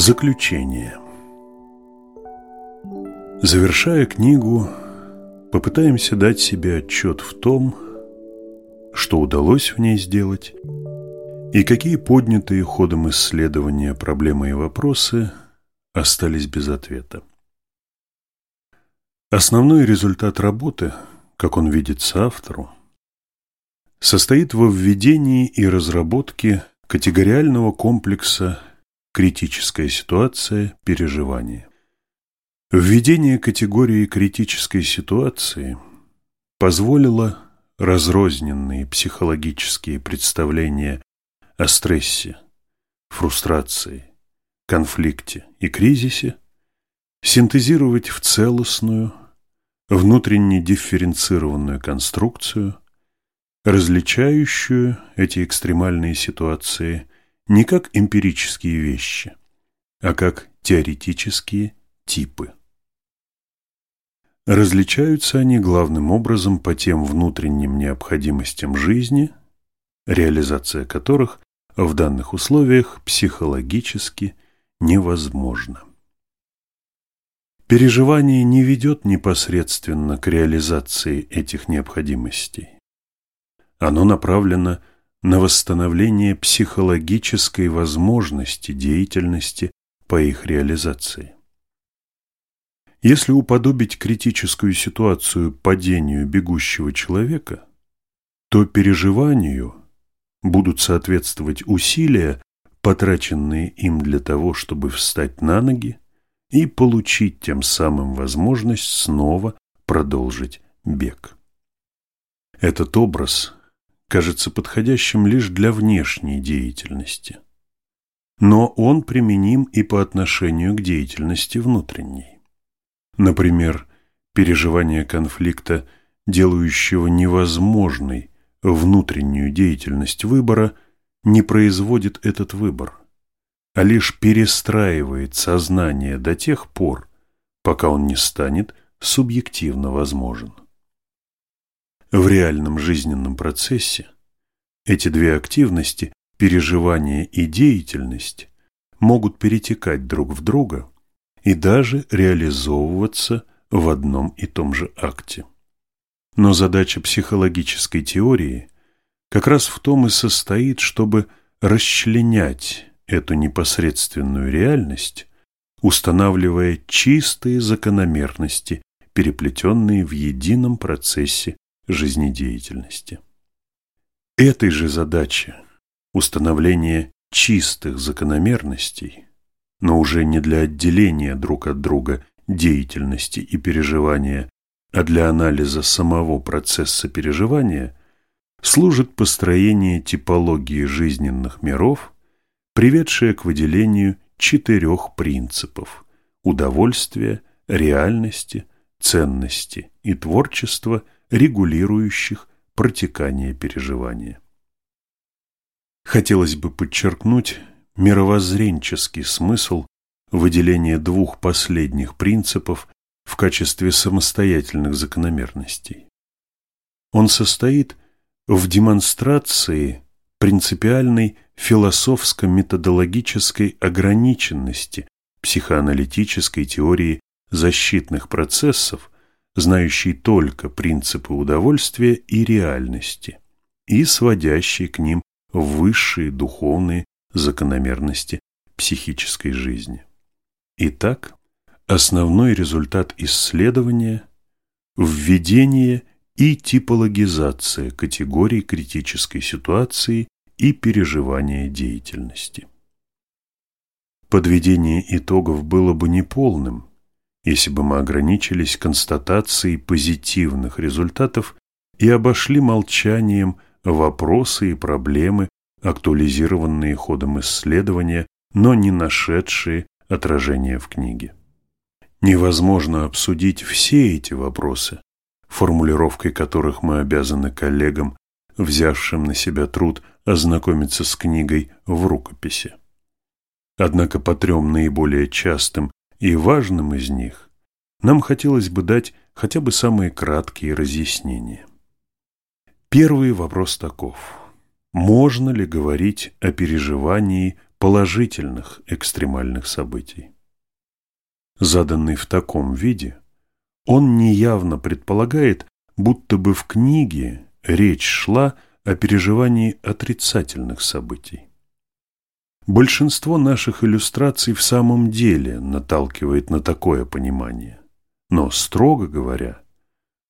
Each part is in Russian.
Заключение Завершая книгу, попытаемся дать себе отчет в том, что удалось в ней сделать и какие поднятые ходом исследования проблемы и вопросы остались без ответа. Основной результат работы, как он видится автору, состоит во введении и разработке категориального комплекса «критическая ситуация. Переживание». Введение категории критической ситуации позволило разрозненные психологические представления о стрессе, фрустрации, конфликте и кризисе синтезировать в целостную, внутренне дифференцированную конструкцию, различающую эти экстремальные ситуации не как эмпирические вещи, а как теоретические типы. Различаются они главным образом по тем внутренним необходимостям жизни, реализация которых в данных условиях психологически невозможна. Переживание не ведет непосредственно к реализации этих необходимостей. Оно направлено на восстановление психологической возможности деятельности по их реализации. Если уподобить критическую ситуацию падению бегущего человека, то переживанию будут соответствовать усилия, потраченные им для того, чтобы встать на ноги и получить тем самым возможность снова продолжить бег. Этот образ кажется подходящим лишь для внешней деятельности, но он применим и по отношению к деятельности внутренней. Например, переживание конфликта, делающего невозможной внутреннюю деятельность выбора, не производит этот выбор, а лишь перестраивает сознание до тех пор, пока он не станет субъективно возможен. В реальном жизненном процессе эти две активности, переживание и деятельность, могут перетекать друг в друга и даже реализовываться в одном и том же акте. Но задача психологической теории как раз в том и состоит, чтобы расчленять эту непосредственную реальность, устанавливая чистые закономерности, переплетенные в едином процессе жизнедеятельности. Этой же задаче установления чистых закономерностей но уже не для отделения друг от друга деятельности и переживания, а для анализа самого процесса переживания, служит построение типологии жизненных миров, приведшее к выделению четырех принципов – удовольствия, реальности, ценности и творчества, регулирующих протекание переживания. Хотелось бы подчеркнуть, мировоззренческий смысл выделения двух последних принципов в качестве самостоятельных закономерностей. Он состоит в демонстрации принципиальной философско-методологической ограниченности психоаналитической теории защитных процессов, знающей только принципы удовольствия и реальности, и сводящей к ним высшие духовные закономерности психической жизни. Итак, основной результат исследования – введение и типологизация категорий критической ситуации и переживания деятельности. Подведение итогов было бы неполным, если бы мы ограничились констатацией позитивных результатов и обошли молчанием вопросы и проблемы актуализированные ходом исследования, но не нашедшие отражения в книге. Невозможно обсудить все эти вопросы, формулировкой которых мы обязаны коллегам, взявшим на себя труд ознакомиться с книгой в рукописи. Однако по трем наиболее частым и важным из них нам хотелось бы дать хотя бы самые краткие разъяснения. Первый вопрос таков. Можно ли говорить о переживании положительных экстремальных событий. Заданный в таком виде, он неявно предполагает, будто бы в книге речь шла о переживании отрицательных событий. Большинство наших иллюстраций в самом деле наталкивает на такое понимание. Но, строго говоря,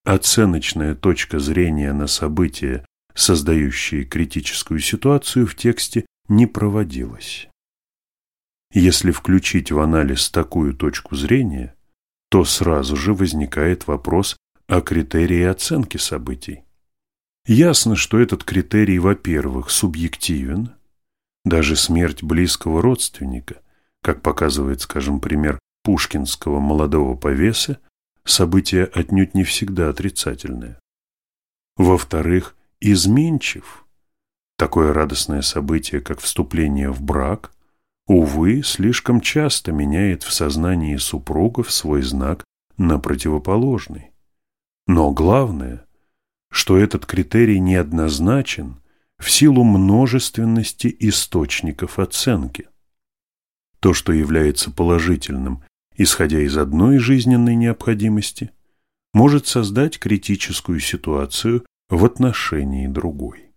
оценочная точка зрения на события, создающие критическую ситуацию в тексте, не проводилась. Если включить в анализ такую точку зрения, то сразу же возникает вопрос о критерии оценки событий. Ясно, что этот критерий, во-первых, субъективен, даже смерть близкого родственника, как показывает, скажем, пример пушкинского молодого повеса, событие отнюдь не всегда отрицательное. Во-вторых, изменчив. Такое радостное событие, как вступление в брак, увы, слишком часто меняет в сознании супругов свой знак на противоположный. Но главное, что этот критерий неоднозначен в силу множественности источников оценки. То, что является положительным, исходя из одной жизненной необходимости, может создать критическую ситуацию в отношении другой.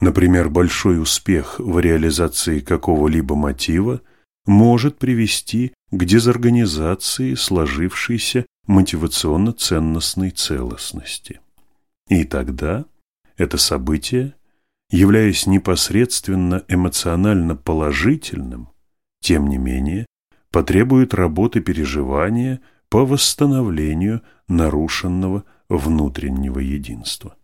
Например, большой успех в реализации какого-либо мотива может привести к дезорганизации сложившейся мотивационно-ценностной целостности. И тогда это событие, являясь непосредственно эмоционально положительным, тем не менее, потребует работы переживания по восстановлению нарушенного внутреннего единства.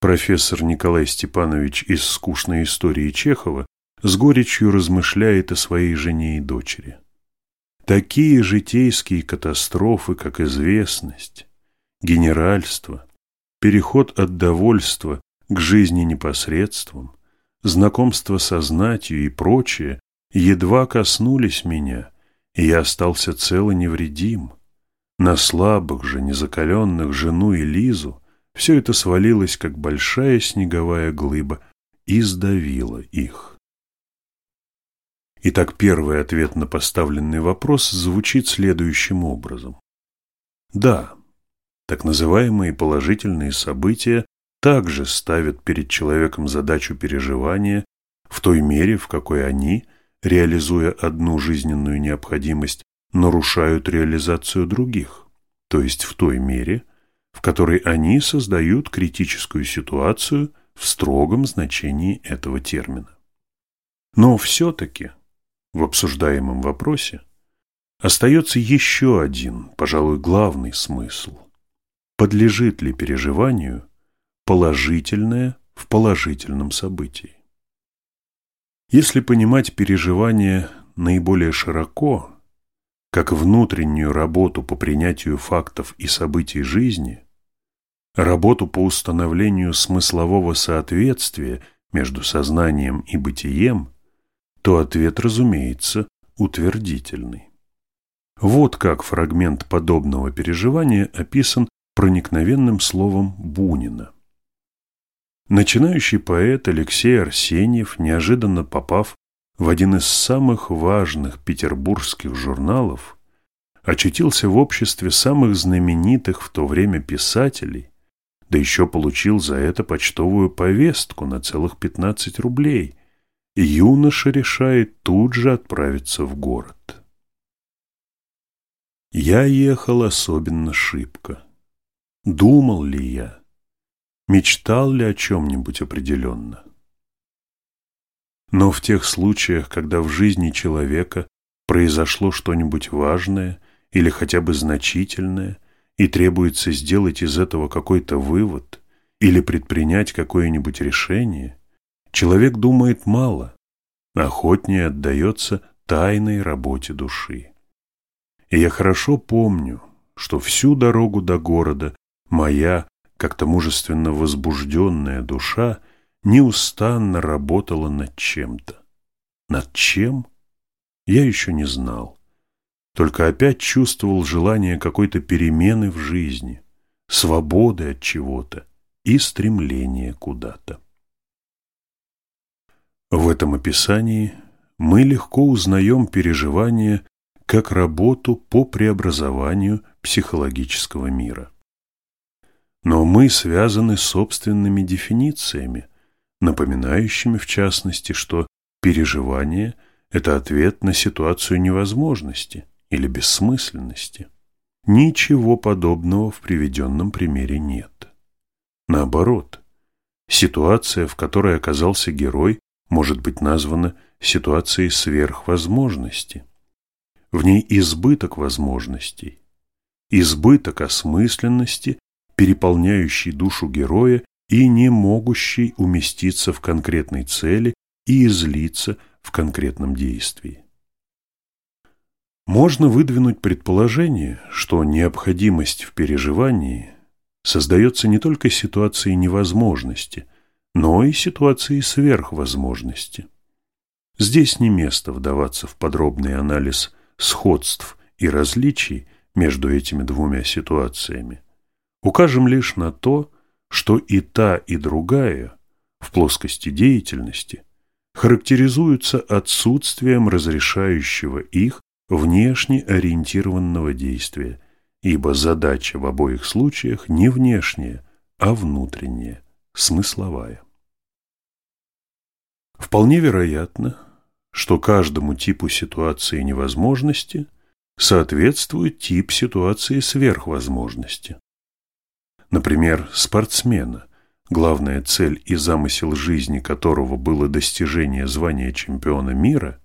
Профессор Николай Степанович из «Скучной истории Чехова» с горечью размышляет о своей жене и дочери. Такие житейские катастрофы, как известность, генеральство, переход от довольства к жизни непосредством, знакомство со знатью и прочее едва коснулись меня, и я остался цел и невредим. На слабых же, незакаленных жену и Лизу все это свалилось, как большая снеговая глыба, и сдавило их. Итак, первый ответ на поставленный вопрос звучит следующим образом. Да, так называемые положительные события также ставят перед человеком задачу переживания в той мере, в какой они, реализуя одну жизненную необходимость, нарушают реализацию других, то есть в той мере, в которой они создают критическую ситуацию в строгом значении этого термина. Но все-таки в обсуждаемом вопросе остается еще один, пожалуй, главный смысл подлежит ли переживанию положительное в положительном событии. Если понимать переживание наиболее широко, как внутреннюю работу по принятию фактов и событий жизни, работу по установлению смыслового соответствия между сознанием и бытием, то ответ, разумеется, утвердительный. Вот как фрагмент подобного переживания описан проникновенным словом Бунина. Начинающий поэт Алексей Арсеньев, неожиданно попав в один из самых важных петербургских журналов, очутился в обществе самых знаменитых в то время писателей, да еще получил за это почтовую повестку на целых 15 рублей, и юноша решает тут же отправиться в город. Я ехал особенно шибко. Думал ли я? Мечтал ли о чем-нибудь определенно? Но в тех случаях, когда в жизни человека произошло что-нибудь важное или хотя бы значительное, и требуется сделать из этого какой-то вывод или предпринять какое-нибудь решение, человек думает мало, охотнее отдается тайной работе души. И я хорошо помню, что всю дорогу до города Моя, как-то мужественно возбужденная душа неустанно работала над чем-то. Над чем? Я еще не знал. Только опять чувствовал желание какой-то перемены в жизни, свободы от чего-то и стремление куда-то. В этом описании мы легко узнаем переживания как работу по преобразованию психологического мира. Но мы связаны собственными дефинициями, напоминающими в частности, что переживание – это ответ на ситуацию невозможности или бессмысленности. Ничего подобного в приведенном примере нет. Наоборот, ситуация, в которой оказался герой, может быть названа ситуацией сверхвозможности. В ней избыток возможностей, избыток осмысленности, переполняющий душу героя и не могущий уместиться в конкретной цели и излиться в конкретном действии. Можно выдвинуть предположение, что необходимость в переживании создается не только ситуацией невозможности, но и ситуацией сверхвозможности. Здесь не место вдаваться в подробный анализ сходств и различий между этими двумя ситуациями. Укажем лишь на то, что и та, и другая в плоскости деятельности характеризуются отсутствием разрешающего их внешне ориентированного действия, ибо задача в обоих случаях не внешняя, а внутренняя, смысловая. Вполне вероятно, что каждому типу ситуации невозможности соответствует тип ситуации сверхвозможности. Например, спортсмена, главная цель и замысел жизни которого было достижение звания чемпиона мира –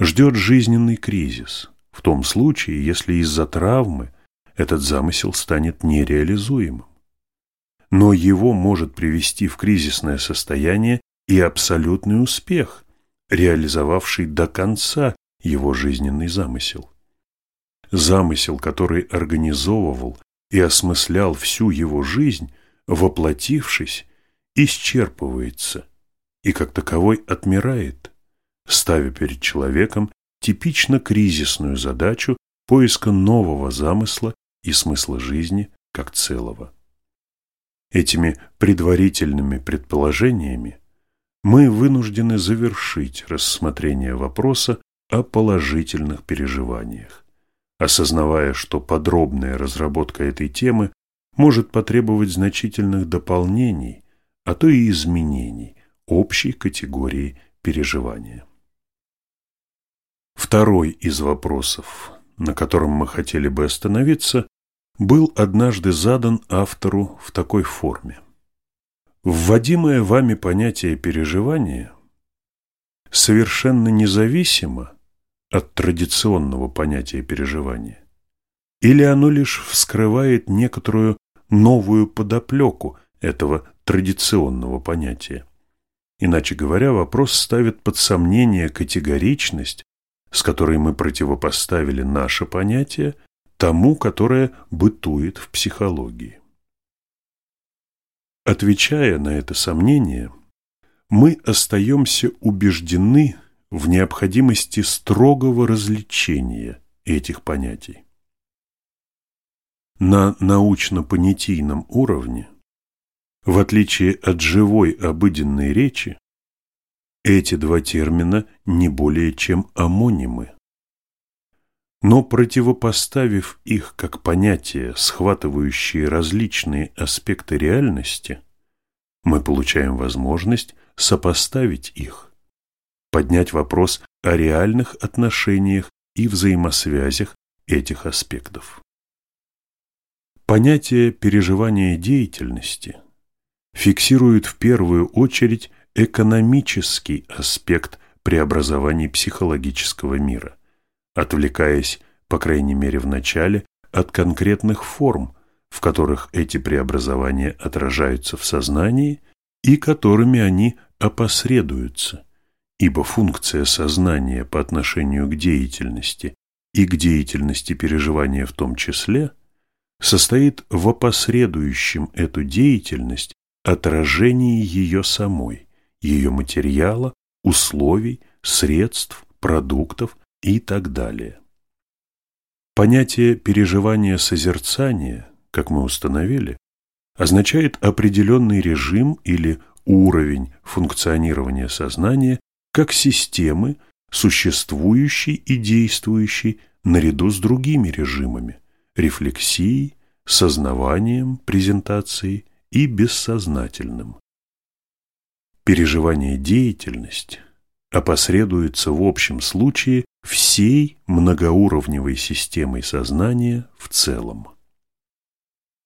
ждет жизненный кризис, в том случае, если из-за травмы этот замысел станет нереализуемым. Но его может привести в кризисное состояние и абсолютный успех, реализовавший до конца его жизненный замысел. Замысел, который организовывал и осмыслял всю его жизнь, воплотившись, исчерпывается и как таковой отмирает ставя перед человеком типично кризисную задачу поиска нового замысла и смысла жизни как целого. Этими предварительными предположениями мы вынуждены завершить рассмотрение вопроса о положительных переживаниях, осознавая, что подробная разработка этой темы может потребовать значительных дополнений, а то и изменений общей категории переживания. Второй из вопросов, на котором мы хотели бы остановиться, был однажды задан автору в такой форме. Вводимое вами понятие переживания совершенно независимо от традиционного понятия переживания, или оно лишь вскрывает некоторую новую подоплеку этого традиционного понятия. Иначе говоря, вопрос ставит под сомнение категоричность с которой мы противопоставили наше понятие тому, которое бытует в психологии. Отвечая на это сомнение, мы остаемся убеждены в необходимости строгого развлечения этих понятий. На научно-понятийном уровне, в отличие от живой обыденной речи, эти два термина не более чем амонимы. Но противопоставив их как понятия, схватывающие различные аспекты реальности, мы получаем возможность сопоставить их, поднять вопрос о реальных отношениях и взаимосвязях этих аспектов. Понятие переживания деятельности фиксирует в первую очередь экономический аспект преобразований психологического мира, отвлекаясь, по крайней мере в начале, от конкретных форм, в которых эти преобразования отражаются в сознании и которыми они опосредуются, ибо функция сознания по отношению к деятельности и к деятельности переживания в том числе состоит в опосредующем эту деятельность отражении ее самой, ее материала, условий, средств, продуктов и так далее. Понятие переживания созерцания, как мы установили, означает определенный режим или уровень функционирования сознания как системы, существующей и действующей наряду с другими режимами – рефлексией, сознаванием, презентацией и бессознательным. Переживание деятельность опосредуется в общем случае всей многоуровневой системой сознания в целом.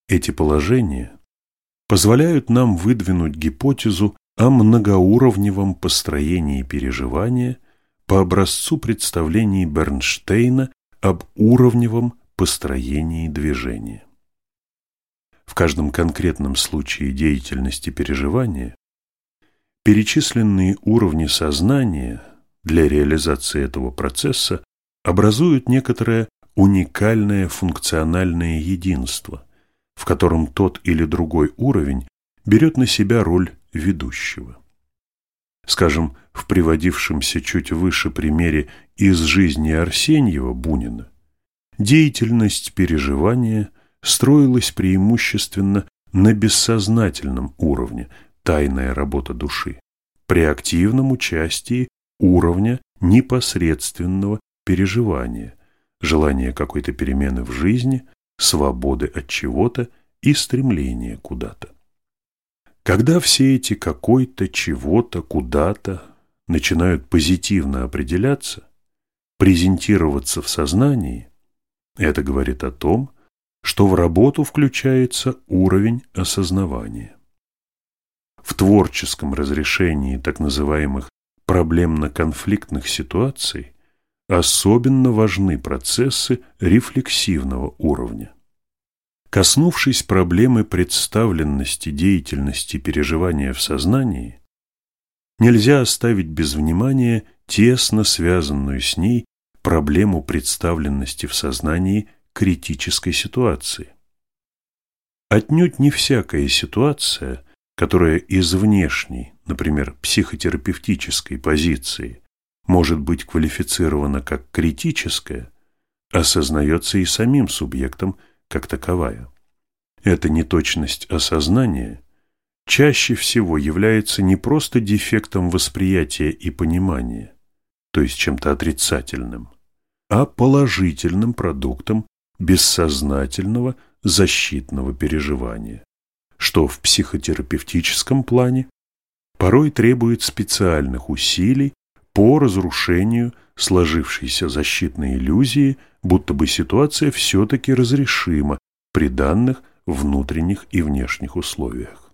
Эти положения позволяют нам выдвинуть гипотезу о многоуровневом построении переживания по образцу представлений Бернштейна об уровневом построении движения. В каждом конкретном случае деятельности переживания перечисленные уровни сознания для реализации этого процесса образуют некоторое уникальное функциональное единство, в котором тот или другой уровень берет на себя роль ведущего. Скажем, в приводившемся чуть выше примере из жизни Арсеньева Бунина, деятельность переживания строилась преимущественно на бессознательном уровне, тайная работа души, при активном участии уровня непосредственного переживания, желания какой-то перемены в жизни, свободы от чего-то и стремления куда-то. Когда все эти какой-то, чего-то, куда-то начинают позитивно определяться, презентироваться в сознании, это говорит о том, что в работу включается уровень осознавания. В творческом разрешении так называемых проблемно-конфликтных ситуаций особенно важны процессы рефлексивного уровня. Коснувшись проблемы представленности деятельности переживания в сознании, нельзя оставить без внимания тесно связанную с ней проблему представленности в сознании критической ситуации. Отнюдь не всякая ситуация, которая из внешней, например, психотерапевтической позиции может быть квалифицирована как критическая, осознается и самим субъектом как таковая. Эта неточность осознания чаще всего является не просто дефектом восприятия и понимания, то есть чем-то отрицательным, а положительным продуктом бессознательного защитного переживания, что в психотерапевтическом плане порой требует специальных усилий по разрушению сложившейся защитной иллюзии, будто бы ситуация все-таки разрешима при данных внутренних и внешних условиях.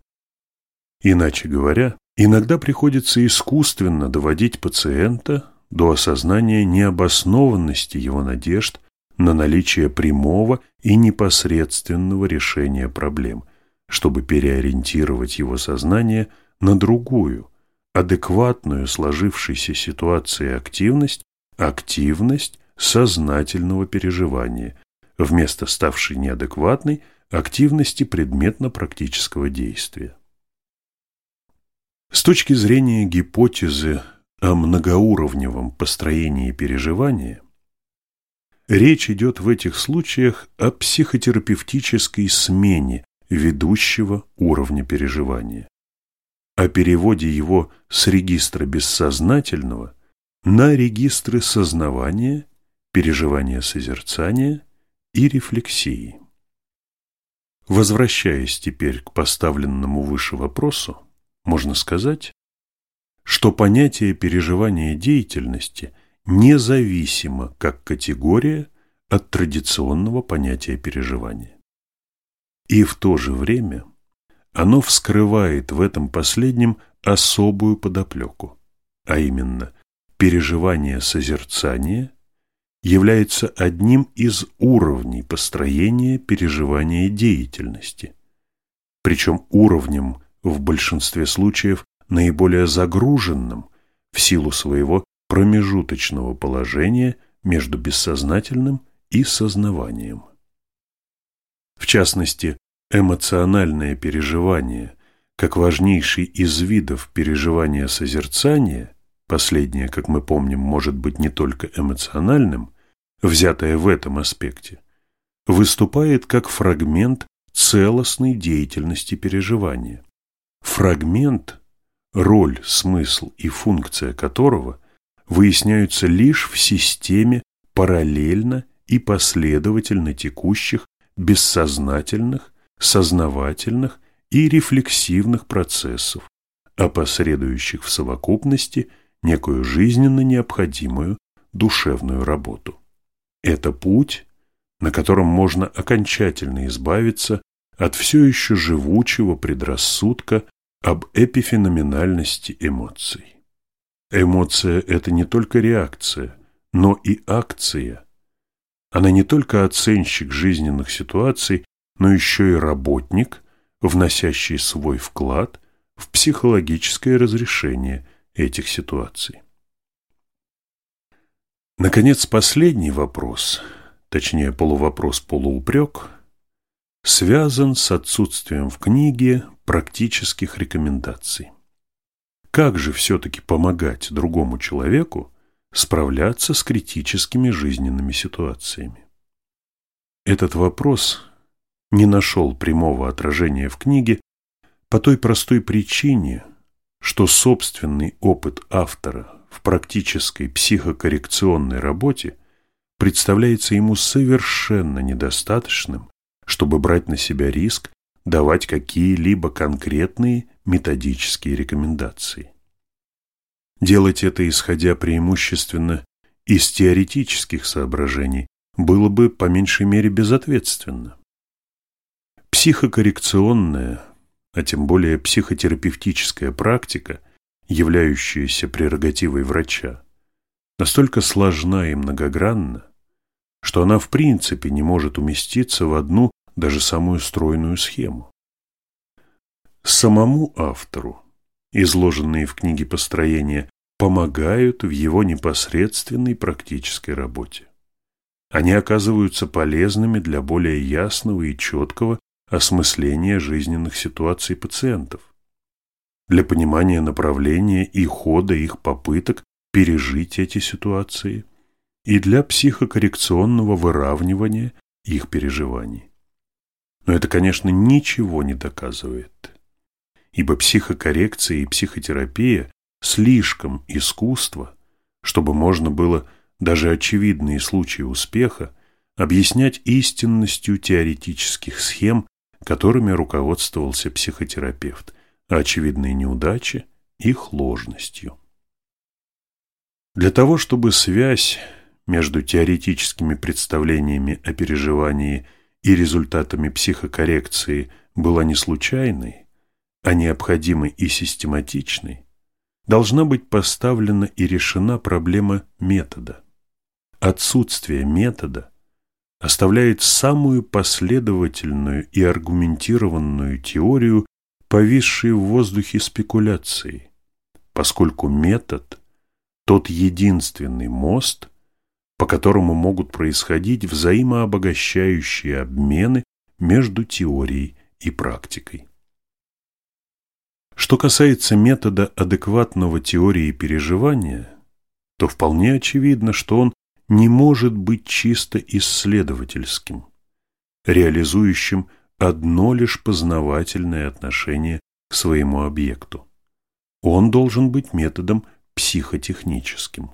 Иначе говоря, иногда приходится искусственно доводить пациента до осознания необоснованности его надежд на наличие прямого и непосредственного решения проблем, чтобы переориентировать его сознание на другую, адекватную сложившейся ситуации активность, активность сознательного переживания, вместо ставшей неадекватной активности предметно-практического действия. С точки зрения гипотезы о многоуровневом построении переживания, речь идет в этих случаях о психотерапевтической смене ведущего уровня переживания, о переводе его с регистра бессознательного на регистры сознавания, переживания созерцания и рефлексии. Возвращаясь теперь к поставленному выше вопросу, можно сказать, что понятие переживания деятельности независимо как категория от традиционного понятия переживания. И в то же время оно вскрывает в этом последнем особую подоплеку, а именно переживание созерцания является одним из уровней построения переживания деятельности, причем уровнем в большинстве случаев наиболее загруженным в силу своего промежуточного положения между бессознательным и сознаванием. В частности, эмоциональное переживание, как важнейший из видов переживания созерцания, последнее, как мы помним, может быть не только эмоциональным, взятое в этом аспекте, выступает как фрагмент целостной деятельности переживания. Фрагмент, роль, смысл и функция которого выясняются лишь в системе параллельно и последовательно текущих бессознательных, сознавательных и рефлексивных процессов, опосредующих в совокупности некую жизненно необходимую душевную работу. Это путь, на котором можно окончательно избавиться от все еще живучего предрассудка об эпифеноменальности эмоций. Эмоция – это не только реакция, но и акция. Она не только оценщик жизненных ситуаций, но еще и работник, вносящий свой вклад в психологическое разрешение этих ситуаций. Наконец, последний вопрос, точнее полувопрос-полуупрек, связан с отсутствием в книге практических рекомендаций. Как же все-таки помогать другому человеку справляться с критическими жизненными ситуациями? Этот вопрос не нашел прямого отражения в книге по той простой причине, что собственный опыт автора в практической психокоррекционной работе представляется ему совершенно недостаточным, чтобы брать на себя риск давать какие-либо конкретные методические рекомендации. Делать это, исходя преимущественно из теоретических соображений, было бы по меньшей мере безответственно. Психокоррекционная, а тем более психотерапевтическая практика, являющаяся прерогативой врача, настолько сложна и многогранна, что она в принципе не может уместиться в одну даже самую стройную схему. Самому автору изложенные в книге построения помогают в его непосредственной практической работе. Они оказываются полезными для более ясного и четкого осмысления жизненных ситуаций пациентов, для понимания направления и хода их попыток пережить эти ситуации и для психокоррекционного выравнивания их переживаний. Но это, конечно, ничего не доказывает, ибо психокоррекция и психотерапия слишком искусство, чтобы можно было даже очевидные случаи успеха объяснять истинностью теоретических схем, которыми руководствовался психотерапевт, а очевидные неудачи – их ложностью. Для того, чтобы связь между теоретическими представлениями о переживании и результатами психокоррекции была не случайной, а необходимой и систематичной, должна быть поставлена и решена проблема метода. Отсутствие метода оставляет самую последовательную и аргументированную теорию, повисшей в воздухе спекуляции, поскольку метод – тот единственный мост – по которому могут происходить взаимообогащающие обмены между теорией и практикой. Что касается метода адекватного теории переживания, то вполне очевидно, что он не может быть чисто исследовательским, реализующим одно лишь познавательное отношение к своему объекту. Он должен быть методом психотехническим.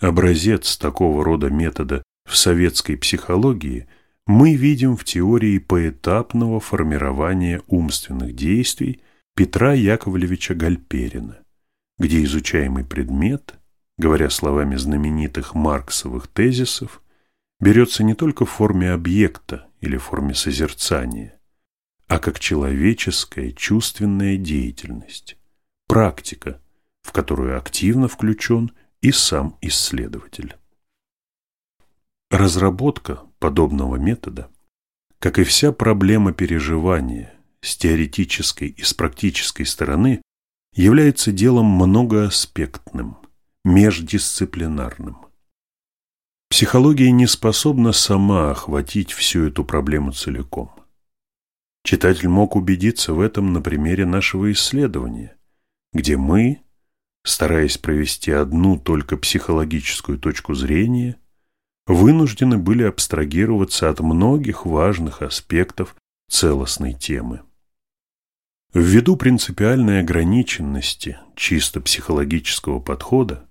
Образец такого рода метода в советской психологии мы видим в теории поэтапного формирования умственных действий Петра Яковлевича Гальперина, где изучаемый предмет, говоря словами знаменитых марксовых тезисов, берется не только в форме объекта или форме созерцания, а как человеческая чувственная деятельность, практика, в которую активно включен и сам исследователь. Разработка подобного метода, как и вся проблема переживания с теоретической и с практической стороны, является делом многоаспектным, междисциплинарным. Психология не способна сама охватить всю эту проблему целиком. Читатель мог убедиться в этом на примере нашего исследования, где мы стараясь провести одну только психологическую точку зрения, вынуждены были абстрагироваться от многих важных аспектов целостной темы. Ввиду принципиальной ограниченности чисто психологического подхода,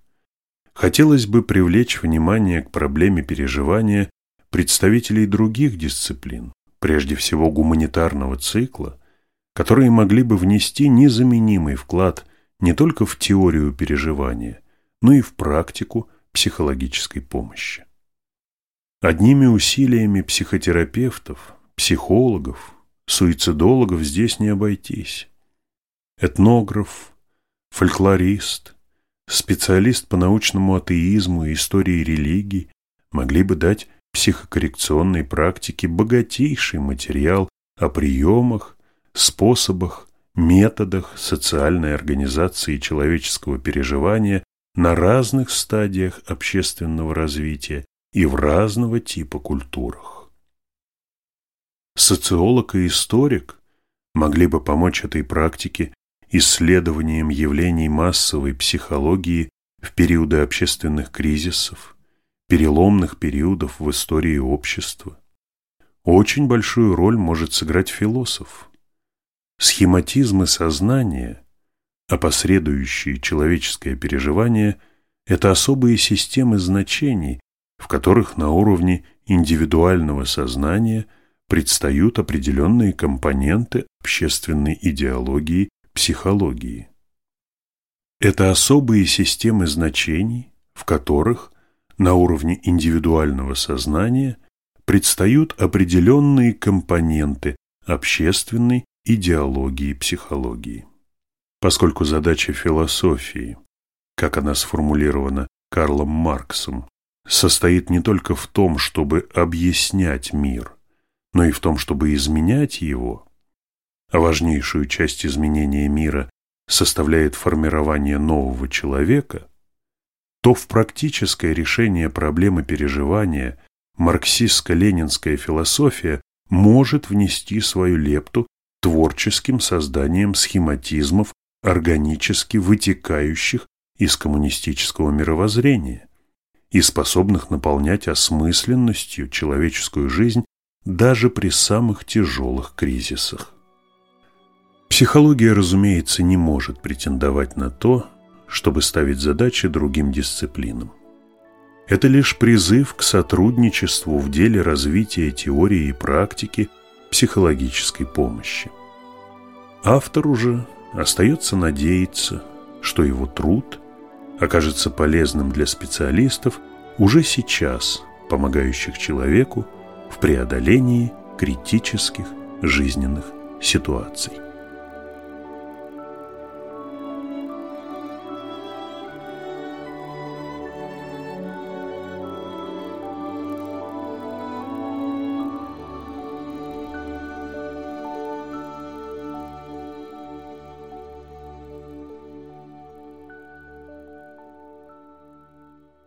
хотелось бы привлечь внимание к проблеме переживания представителей других дисциплин, прежде всего гуманитарного цикла, которые могли бы внести незаменимый вклад не только в теорию переживания, но и в практику психологической помощи. Одними усилиями психотерапевтов, психологов, суицидологов здесь не обойтись. Этнограф, фольклорист, специалист по научному атеизму и истории религий могли бы дать психокоррекционной практике богатейший материал о приемах, способах, методах социальной организации человеческого переживания на разных стадиях общественного развития и в разного типа культурах. Социолог и историк могли бы помочь этой практике исследованием явлений массовой психологии в периоды общественных кризисов, переломных периодов в истории общества. Очень большую роль может сыграть философ. Схематизмы сознания, опосредующие человеческое переживание, это особые системы значений, в которых на уровне индивидуального сознания предстают определенные компоненты общественной идеологии, психологии. Это особые системы значений, в которых на уровне индивидуального сознания предстают определенные компоненты общественной идеологии психологии. Поскольку задача философии, как она сформулирована Карлом Марксом, состоит не только в том, чтобы объяснять мир, но и в том, чтобы изменять его, важнейшую часть изменения мира составляет формирование нового человека, то в практическое решение проблемы переживания марксистско-ленинская философия может внести свою лепту творческим созданием схематизмов, органически вытекающих из коммунистического мировоззрения и способных наполнять осмысленностью человеческую жизнь даже при самых тяжелых кризисах. Психология, разумеется, не может претендовать на то, чтобы ставить задачи другим дисциплинам. Это лишь призыв к сотрудничеству в деле развития теории и практики психологической помощи. Автору же остается надеяться, что его труд – окажется полезным для специалистов уже сейчас, помогающих человеку в преодолении критических жизненных ситуаций.